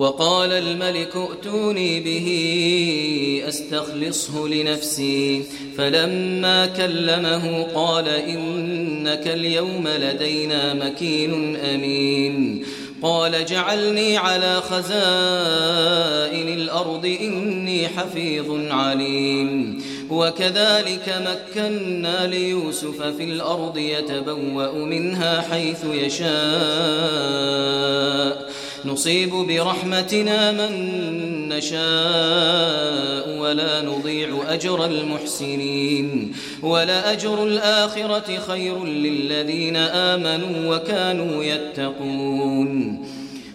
وقال الملك ائتوني به أستخلصه لنفسي. فلما كلمه قال إنك اليوم لدينا مكين أمين. قال جعلني على خزائن الأرض إني حفيظ عليم. وكذلك مكنا ليوسف في الأرض يتبوأ منها حيث يشاء. نصيب برحمتنا من نشاء ولا نضيع أجر المحسنين ولا أجر الآخرة خير للذين آمنوا وكانوا يتقون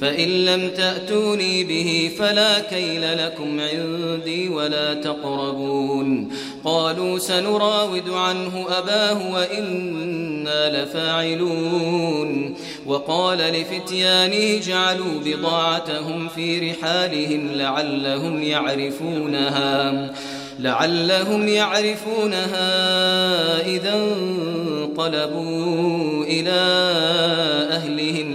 فإن لم تأتوني به فلا كيل لكم عندي ولا تقربون. قالوا سنراود عنه أباه وإنا لفاعلون. وقال لفتيانه جعلوا بضاعتهم في رحالهم لعلهم يعرفونها لعلهم يعرفونها إذا انقلبوا إلى أهلهم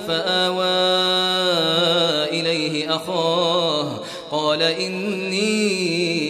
فآوى إليه أخاه قال إني